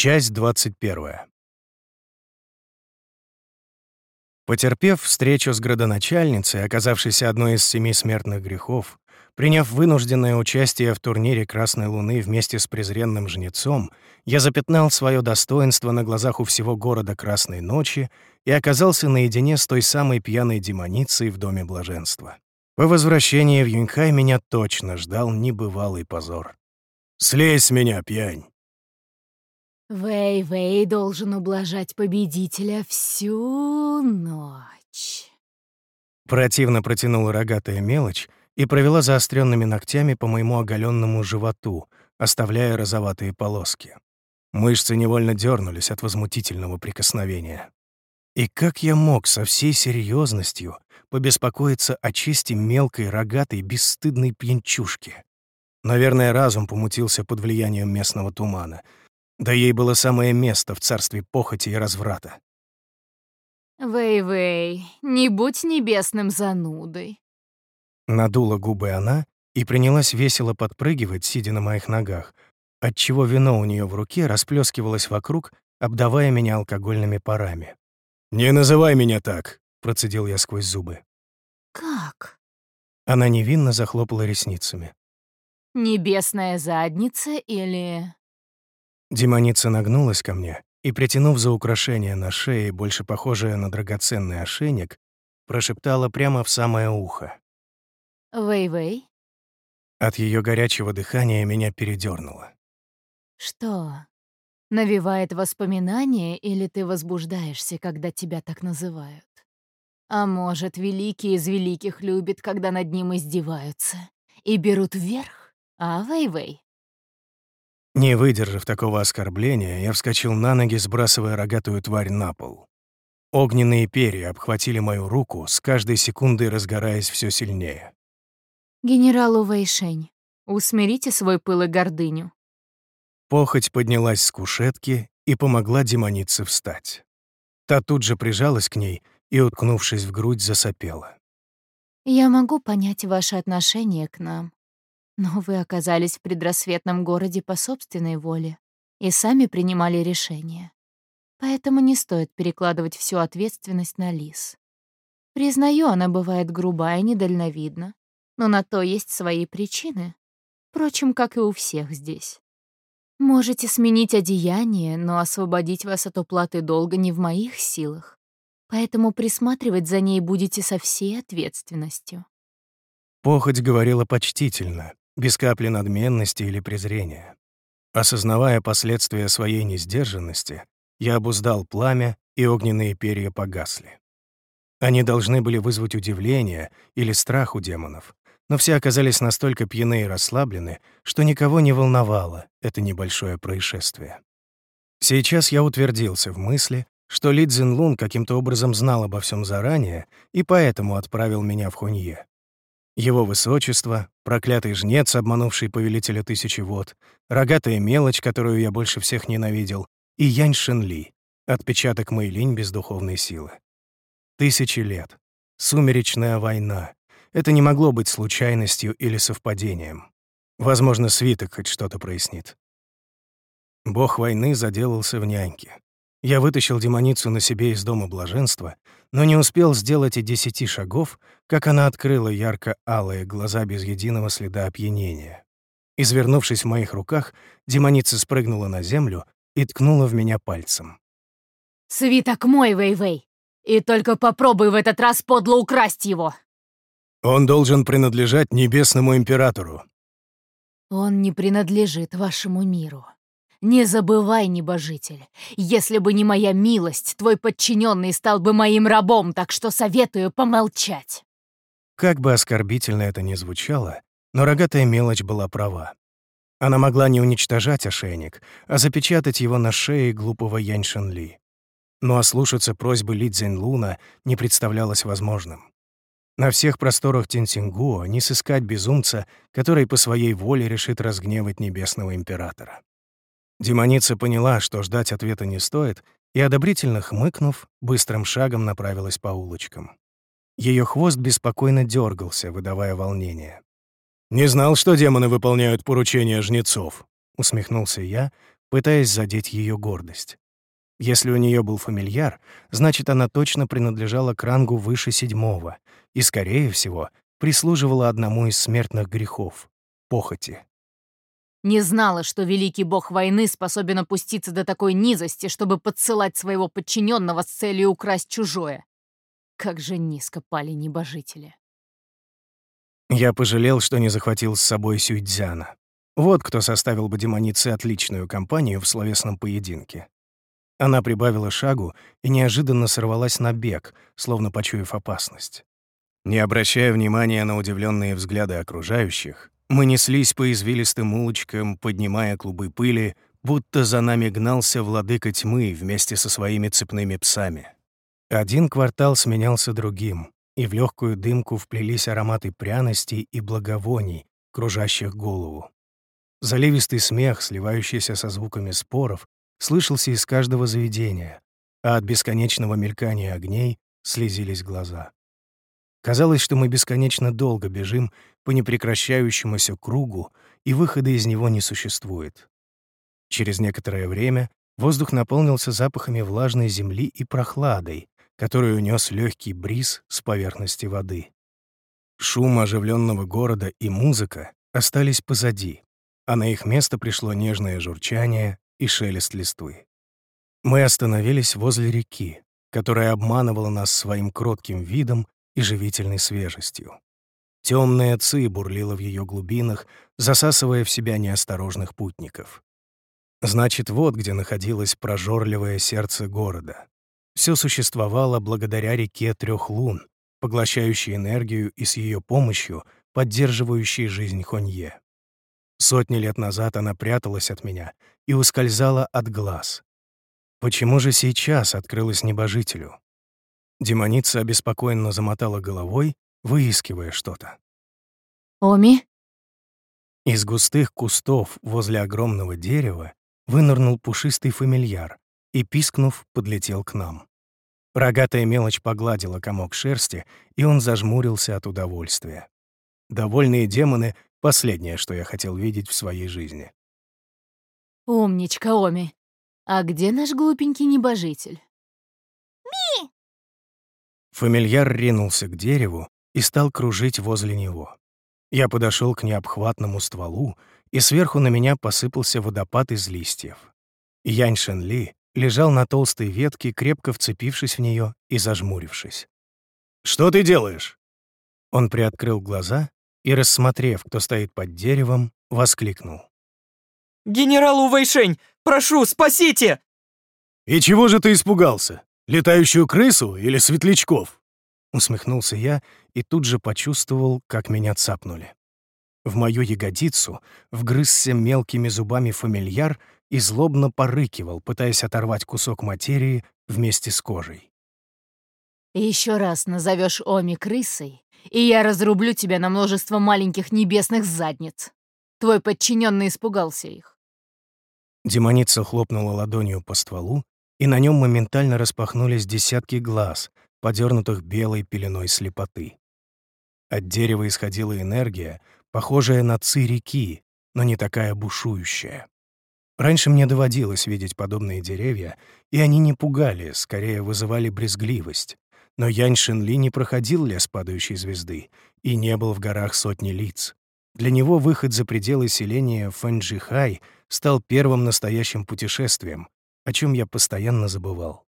Часть 21. Потерпев встречу с градоначальницей, оказавшейся одной из семи смертных грехов, приняв вынужденное участие в турнире Красной Луны вместе с презренным жнецом, я запятнал свое достоинство на глазах у всего города Красной Ночи и оказался наедине с той самой пьяной демоницей в Доме Блаженства. По возвращении в Юньхай меня точно ждал небывалый позор. «Слезь с меня, пьянь!» Вэй-Вэй должен ублажать победителя всю ночь. Противно протянула рогатая мелочь и провела заостренными ногтями по моему оголенному животу, оставляя розоватые полоски. Мышцы невольно дернулись от возмутительного прикосновения. И как я мог со всей серьезностью побеспокоиться о чести мелкой, рогатой, бесстыдной пьянчушки? Наверное, разум помутился под влиянием местного тумана — да ей было самое место в царстве похоти и разврата. «Вэй-Вэй, не будь небесным занудой». Надула губы она и принялась весело подпрыгивать, сидя на моих ногах, отчего вино у нее в руке расплескивалось вокруг, обдавая меня алкогольными парами. «Не называй меня так!» — процедил я сквозь зубы. «Как?» Она невинно захлопала ресницами. «Небесная задница или...» Демоница нагнулась ко мне и, притянув за украшение на шее, больше похожее на драгоценный ошейник, прошептала прямо в самое ухо. «Вэй-Вэй?» От ее горячего дыхания меня передернуло. «Что, навевает воспоминания или ты возбуждаешься, когда тебя так называют? А может, великий из великих любит, когда над ним издеваются и берут вверх? А, Вэй-Вэй?» Не выдержав такого оскорбления, я вскочил на ноги, сбрасывая рогатую тварь на пол. Огненные перья обхватили мою руку, с каждой секундой разгораясь все сильнее. «Генералу Вэйшень, усмирите свой пыл и гордыню». Похоть поднялась с кушетки и помогла демонице встать. Та тут же прижалась к ней и, уткнувшись в грудь, засопела. «Я могу понять ваше отношение к нам. Но вы оказались в предрассветном городе по собственной воле и сами принимали решение. Поэтому не стоит перекладывать всю ответственность на Лис. Признаю, она бывает грубая и недальновидна, но на то есть свои причины. Впрочем, как и у всех здесь. Можете сменить одеяние, но освободить вас от уплаты долга не в моих силах. Поэтому присматривать за ней будете со всей ответственностью. Похоть говорила почтительно, без капли надменности или презрения. Осознавая последствия своей несдержанности, я обуздал пламя, и огненные перья погасли. Они должны были вызвать удивление или страх у демонов, но все оказались настолько пьяны и расслаблены, что никого не волновало это небольшое происшествие. Сейчас я утвердился в мысли, что Ли Цзинлун каким-то образом знал обо всем заранее и поэтому отправил меня в Хунье. Его высочество, проклятый жнец, обманувший повелителя тысячи вод, рогатая мелочь, которую я больше всех ненавидел, и Янь Шенли, отпечаток Мэйлинь бездуховной силы. Тысячи лет. Сумеречная война. Это не могло быть случайностью или совпадением. Возможно, свиток хоть что-то прояснит. Бог войны заделался в няньке. Я вытащил демоницу на себе из дома блаженства, но не успел сделать и десяти шагов, как она открыла ярко-алые глаза без единого следа опьянения. Извернувшись в моих руках, демоница спрыгнула на землю и ткнула в меня пальцем. «Свиток мой, Вэй-Вэй! И только попробуй в этот раз подло украсть его!» «Он должен принадлежать небесному императору». «Он не принадлежит вашему миру», не забывай, небожитель, если бы не моя милость, твой подчиненный стал бы моим рабом, так что советую помолчать. Как бы оскорбительно это ни звучало, но рогатая мелочь была права. Она могла не уничтожать ошейник, а запечатать его на шее глупого Янь Ли. Но ослушаться просьбы Ли Цзиньлуна не представлялось возможным. На всех просторах Тинсингуо не сыскать безумца, который по своей воле решит разгневать небесного императора. Демоница поняла, что ждать ответа не стоит, и, одобрительно хмыкнув, быстрым шагом направилась по улочкам. Ее хвост беспокойно дергался, выдавая волнение. «Не знал, что демоны выполняют поручения жнецов», — усмехнулся я, пытаясь задеть ее гордость. Если у нее был фамильяр, значит, она точно принадлежала к рангу выше седьмого и, скорее всего, прислуживала одному из смертных грехов — похоти. Не знала, что великий бог войны способен опуститься до такой низости, чтобы подсылать своего подчиненного с целью украсть чужое. Как же низко пали небожители. Я пожалел, что не захватил с собой Сюйцзяна. Вот кто составил бы демонице отличную компанию в словесном поединке. Она прибавила шагу и неожиданно сорвалась на бег, словно почуяв опасность. Не обращая внимания на удивленные взгляды окружающих, мы неслись по извилистым улочкам, поднимая клубы пыли, будто за нами гнался владыка тьмы вместе со своими цепными псами. Один квартал сменялся другим, и в легкую дымку вплелись ароматы пряностей и благовоний, кружащих голову. Заливистый смех, сливающийся со звуками споров, слышался из каждого заведения, а от бесконечного мелькания огней слезились глаза. Казалось, что мы бесконечно долго бежим по непрекращающемуся кругу, и выхода из него не существует. Через некоторое время воздух наполнился запахами влажной земли и прохладой, которую унес легкий бриз с поверхности воды. Шум оживленного города и музыка остались позади, а на их место пришло нежное журчание и шелест листвы. Мы остановились возле реки, которая обманывала нас своим кротким видом и живительной свежестью. Темная ци бурлила в ее глубинах, засасывая в себя неосторожных путников. Значит, вот где находилось прожорливое сердце города. Все существовало благодаря реке трех лун, поглощающей энергию и с ее помощью поддерживающей жизнь Хонье. Сотни лет назад она пряталась от меня и ускользала от глаз. Почему же сейчас открылась небожителю? Демоница обеспокоенно замотала головой, выискивая что-то. «Оми?» Из густых кустов возле огромного дерева вынырнул пушистый фамильяр и, пискнув, подлетел к нам. Рогатая мелочь погладила комок шерсти, и он зажмурился от удовольствия. Довольные демоны — последнее, что я хотел видеть в своей жизни. «Умничка, Оми. А где наш глупенький небожитель?» Фамильяр ринулся к дереву и стал кружить возле него. Я подошел к необхватному стволу, и сверху на меня посыпался водопад из листьев. Янь Шен Ли лежал на толстой ветке, крепко вцепившись в нее и зажмурившись. «Что ты делаешь?» Он приоткрыл глаза и, рассмотрев, кто стоит под деревом, воскликнул. «Генерал Увейшень, прошу, спасите!» «И чего же ты испугался? Летающую крысу или светлячков?» Усмехнулся я и тут же почувствовал, как меня цапнули. В мою ягодицу вгрызся мелкими зубами фамильяр и злобно порыкивал, пытаясь оторвать кусок материи вместе с кожей. «Еще раз назовешь Оми крысой, и я разрублю тебя на множество маленьких небесных задниц. Твой подчиненный испугался их». Демоница хлопнула ладонью по стволу, и на нем моментально распахнулись десятки глаз, подернутых белой пеленой слепоты. От дерева исходила энергия, похожая на ци реки, но не такая бушующая. Раньше мне доводилось видеть подобные деревья, и они не пугали, скорее вызывали брезгливость. Но Янь Шинли не проходил лес падающей звезды и не был в горах сотни лиц. Для него выход за пределы селения Фэнджихай стал первым настоящим путешествием, о чем я постоянно забывал.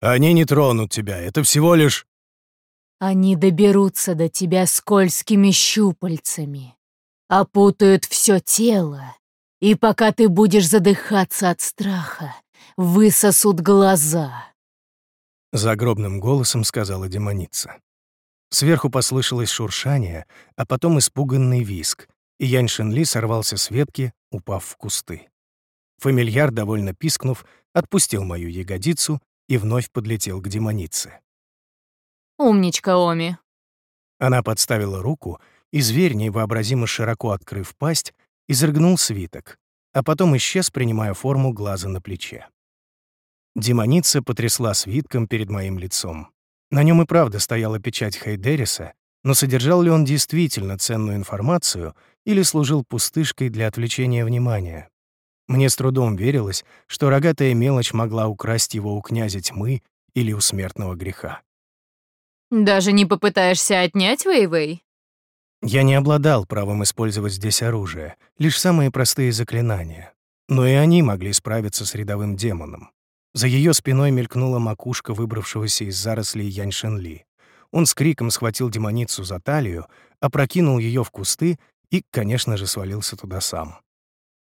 «Они не тронут тебя, это всего лишь...» «Они доберутся до тебя скользкими щупальцами, опутают все тело, и пока ты будешь задыхаться от страха, высосут глаза», — загробным голосом сказала демоница. Сверху послышалось шуршание, а потом испуганный виск, и Янь Шенли сорвался с ветки, упав в кусты. Фамильяр, довольно пискнув, отпустил мою ягодицу и вновь подлетел к демонице. «Умничка, Оми!» Она подставила руку, и зверь, невообразимо широко открыв пасть, изрыгнул свиток, а потом исчез, принимая форму глаза на плече. Демоница потрясла свитком перед моим лицом. На нем и правда стояла печать Хайдериса, но содержал ли он действительно ценную информацию или служил пустышкой для отвлечения внимания? Мне с трудом верилось, что рогатая мелочь могла украсть его у князя тьмы или у смертного греха. «Даже не попытаешься отнять Вэйвэй?» Я не обладал правом использовать здесь оружие, лишь самые простые заклинания. Но и они могли справиться с рядовым демоном. За ее спиной мелькнула макушка выбравшегося из зарослей Янь Шенли. Он с криком схватил демоницу за талию, опрокинул ее в кусты и, конечно же, свалился туда сам.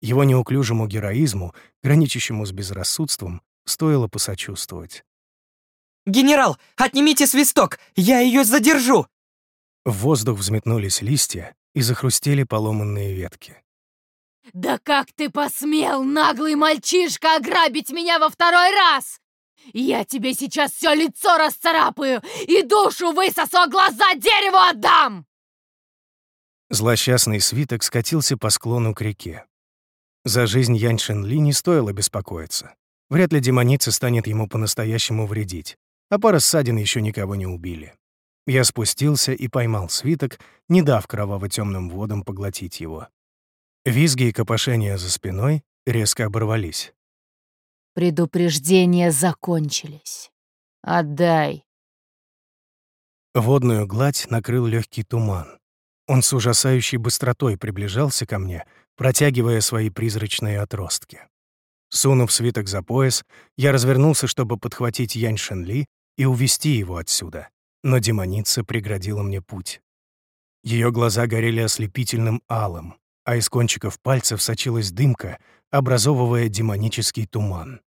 Его неуклюжему героизму, граничащему с безрассудством, стоило посочувствовать. «Генерал, отнимите свисток! Я ее задержу!» В воздух взметнулись листья и захрустели поломанные ветки. «Да как ты посмел, наглый мальчишка, ограбить меня во второй раз? Я тебе сейчас все лицо расцарапаю и душу высосу, а глаза дереву отдам!» Злосчастный свиток скатился по склону к реке. За жизнь Янь Шенли не стоило беспокоиться. Вряд ли демоница станет ему по-настоящему вредить, а пара ссадин еще никого не убили. Я спустился и поймал свиток, не дав кроваво-темным водам поглотить его. Визги и копошения за спиной резко оборвались. «Предупреждения закончились. Отдай». Водную гладь накрыл легкий туман. Он с ужасающей быстротой приближался ко мне, протягивая свои призрачные отростки. Сунув свиток за пояс, я развернулся, чтобы подхватить Янь Шенли и увести его отсюда, но демоница преградила мне путь. Ее глаза горели ослепительным алым, а из кончиков пальцев сочилась дымка, образовывая демонический туман.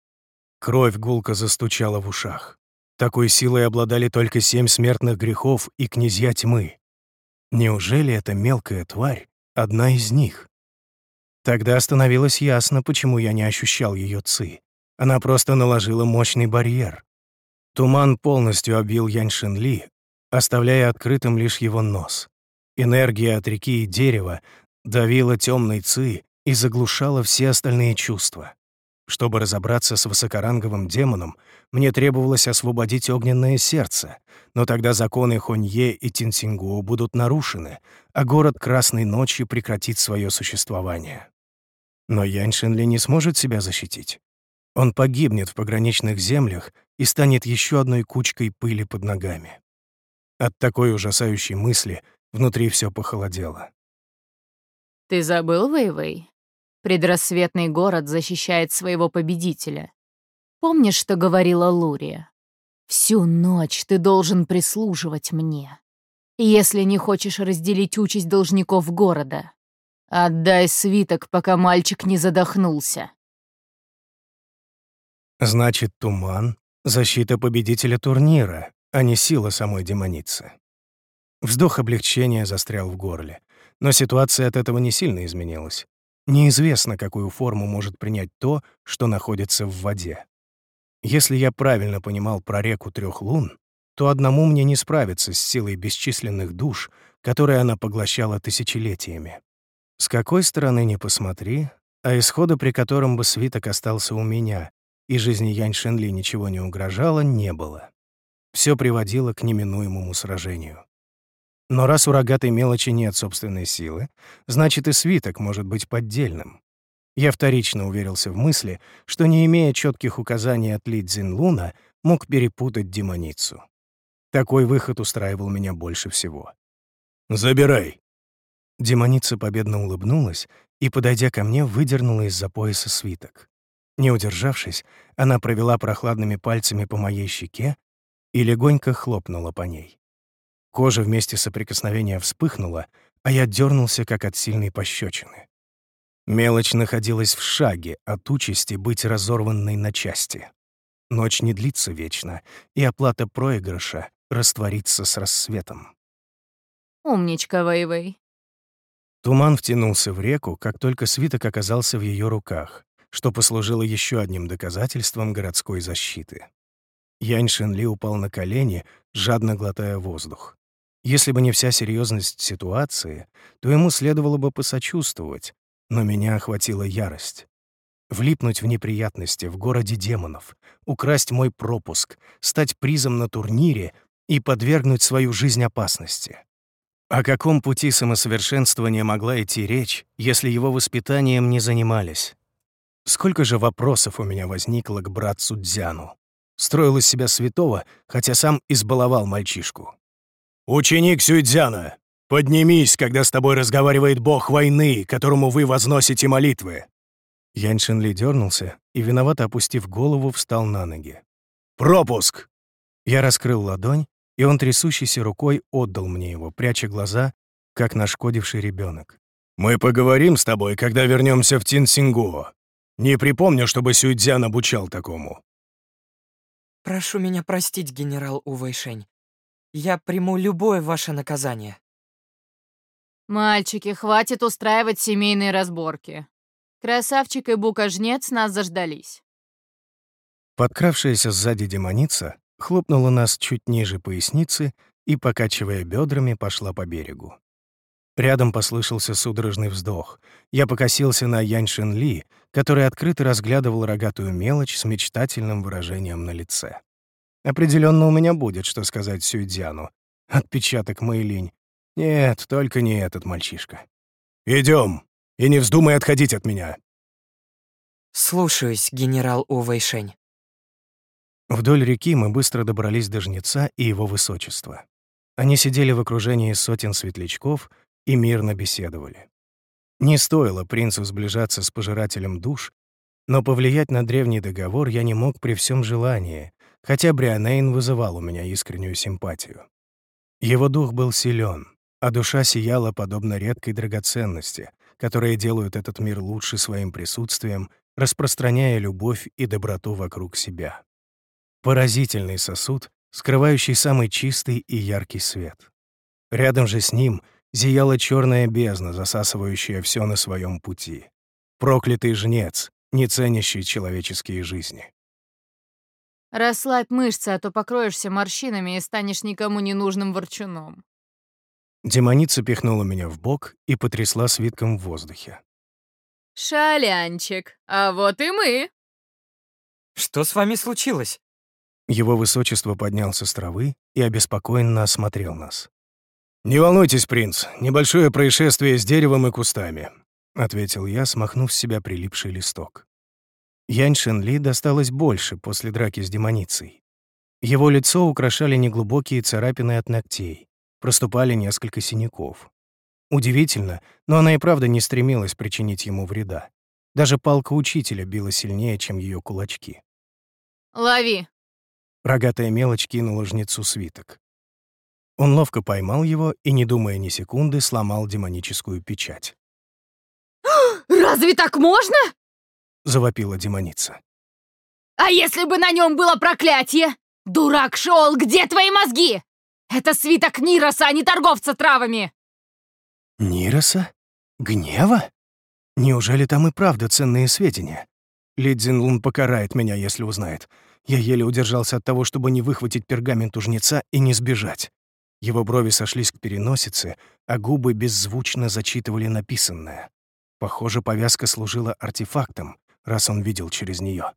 Кровь гулко застучала в ушах. Такой силой обладали только семь смертных грехов и князья тьмы. Неужели эта мелкая тварь — одна из них? Тогда становилось ясно, почему я не ощущал ее ци. Она просто наложила мощный барьер. Туман полностью обвил Яньшин Ли, оставляя открытым лишь его нос. Энергия от реки и дерева давила темной ци и заглушала все остальные чувства. Чтобы разобраться с высокоранговым демоном, мне требовалось освободить огненное сердце, но тогда законы Хонье и Тинсингу будут нарушены, а город Красной Ночи прекратит свое существование. Но Яньшинли не сможет себя защитить. Он погибнет в пограничных землях и станет еще одной кучкой пыли под ногами. От такой ужасающей мысли внутри все похолодело. «Ты забыл, Вэйвэй? Предрассветный город защищает своего победителя. Помнишь, что говорила Лурия? Всю ночь ты должен прислуживать мне. Если не хочешь разделить участь должников города, отдай свиток, пока мальчик не задохнулся». Значит, туман — защита победителя турнира, а не сила самой демоницы. Вздох облегчения застрял в горле. Но ситуация от этого не сильно изменилась. Неизвестно, какую форму может принять то, что находится в воде. Если я правильно понимал про реку трех лун, то одному мне не справиться с силой бесчисленных душ, которые она поглощала тысячелетиями. С какой стороны ни посмотри, а исхода, при котором бы свиток остался у меня, и жизни Янь Шенли ничего не угрожало, не было. Все приводило к неминуемому сражению. Но раз у рогатой мелочи нет собственной силы, значит и свиток может быть поддельным. Я вторично уверился в мысли, что, не имея четких указаний от Ли Цзинлуна, мог перепутать демоницу. Такой выход устраивал меня больше всего. «Забирай!» Демоница победно улыбнулась и, подойдя ко мне, выдернула из-за пояса свиток. Не удержавшись, она провела прохладными пальцами по моей щеке и легонько хлопнула по ней. Кожа вместе соприкосновения вспыхнула, а я дернулся, как от сильной пощечины. Мелочь находилась в шаге от участи быть разорванной на части. Ночь не длится вечно, и оплата проигрыша растворится с рассветом. «Умничка, Вэйвэй». Туман втянулся в реку, как только свиток оказался в ее руках, что послужило еще одним доказательством городской защиты. Янь Шенли упал на колени, жадно глотая воздух. Если бы не вся серьезность ситуации, то ему следовало бы посочувствовать, но меня охватила ярость. Влипнуть в неприятности в городе демонов, украсть мой пропуск, стать призом на турнире и подвергнуть свою жизнь опасности. О каком пути самосовершенствования могла идти речь, если его воспитанием не занимались? Сколько же вопросов у меня возникло к братцу Дзяну. Строил из себя святого, хотя сам избаловал мальчишку. «Ученик Сюйдзяна, поднимись, когда с тобой разговаривает бог войны, которому вы возносите молитвы!» Янь Шинли дернулся и, виновато опустив голову, встал на ноги. «Пропуск!» Я раскрыл ладонь, и он трясущейся рукой отдал мне его, пряча глаза, как нашкодивший ребенок. «Мы поговорим с тобой, когда вернемся в Тинсингуо. Не припомню, чтобы Сюйцзян обучал такому». «Прошу меня простить, генерал Увэйшень. Я приму любое ваше наказание». «Мальчики, хватит устраивать семейные разборки. Красавчик и Бука-жнец нас заждались». Подкравшаяся сзади демоница хлопнула нас чуть ниже поясницы и, покачивая бедрами, пошла по берегу. Рядом послышался судорожный вздох. Я покосился на Яньшин Ли, который открыто разглядывал рогатую мелочь с мечтательным выражением на лице. Определенно у меня будет, что сказать Сюйдзяну. Отпечаток Мэйлинь. Нет, только не этот мальчишка. Идем, и не вздумай отходить от меня. Слушаюсь, генерал Увэйшень. Вдоль реки мы быстро добрались до жнеца и его высочества. Они сидели в окружении сотен светлячков и мирно беседовали. Не стоило принцу сближаться с пожирателем душ, но повлиять на древний договор я не мог при всем желании, хотя Брианейн вызывал у меня искреннюю симпатию. Его дух был силен, а душа сияла подобно редкой драгоценности, которые делают этот мир лучше своим присутствием, распространяя любовь и доброту вокруг себя. Поразительный сосуд, скрывающий самый чистый и яркий свет. Рядом же с ним зияла черная бездна, засасывающая все на своем пути. Проклятый жнец, не ценящий человеческие жизни. Расслабь мышцы, а то покроешься морщинами и станешь никому не нужным ворчуном. Демоница пихнула меня в бок и потрясла свитком в воздухе. «Шалянчик, а вот и мы!» Что с вами случилось? Его высочество поднялся с травы и обеспокоенно осмотрел нас. «Не волнуйтесь, принц, небольшое происшествие с деревом и кустами», — ответил я, смахнув с себя прилипший листок. Янь Шенли досталось больше после драки с демоницей. Его лицо украшали неглубокие царапины от ногтей, проступали несколько синяков. Удивительно, но она и правда не стремилась причинить ему вреда. Даже палка учителя била сильнее, чем ее кулачки. «Лови!» Рогатая мелочь кинула жнецу свиток. Он ловко поймал его и, не думая ни секунды, сломал демоническую печать. «Разве так можно?» — завопила демоница. «А если бы на нем было проклятие? Дурак Шел, где твои мозги? Это свиток Нироса, а не торговца травами!» «Нироса? Гнева? Неужели там и правда ценные сведения? Лидзин Лун покарает меня, если узнает. Я еле удержался от того, чтобы не выхватить пергамент у жнеца и не сбежать. Его брови сошлись к переносице, а губы беззвучно зачитывали написанное. Похоже, повязка служила артефактом, раз он видел через нее.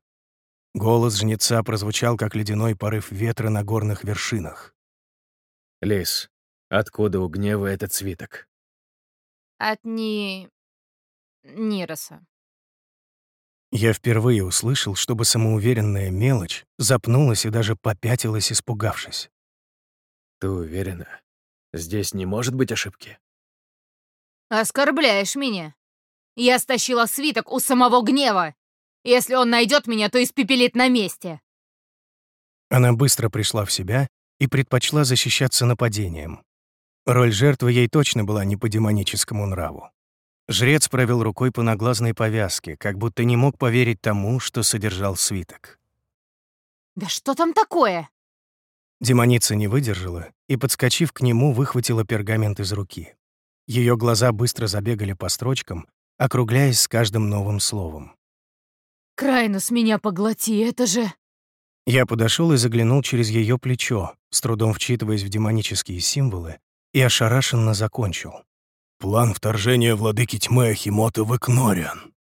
Голос жнеца прозвучал, как ледяной порыв ветра на горных вершинах. «Лис, откуда у гнева этот свиток?» «От ни... Нироса». Я впервые услышал, чтобы самоуверенная мелочь запнулась и даже попятилась, испугавшись. «Ты уверена? Здесь не может быть ошибки?» «Оскорбляешь меня. Я стащила свиток у самого гнева. Если он найдет меня, то испепелит на месте». Она быстро пришла в себя и предпочла защищаться нападением. Роль жертвы ей точно была не по демоническому нраву. Жрец провел рукой по наглазной повязке, как будто не мог поверить тому, что содержал свиток. «Да что там такое?» Демоница не выдержала и, подскочив к нему, выхватила пергамент из руки. Ее глаза быстро забегали по строчкам, округляясь с каждым новым словом. «Крайнус, меня поглоти, это же...» Я подошел и заглянул через ее плечо, с трудом вчитываясь в демонические символы, и ошарашенно закончил. План вторжения владыки тьмы Ахимота в Экнориан.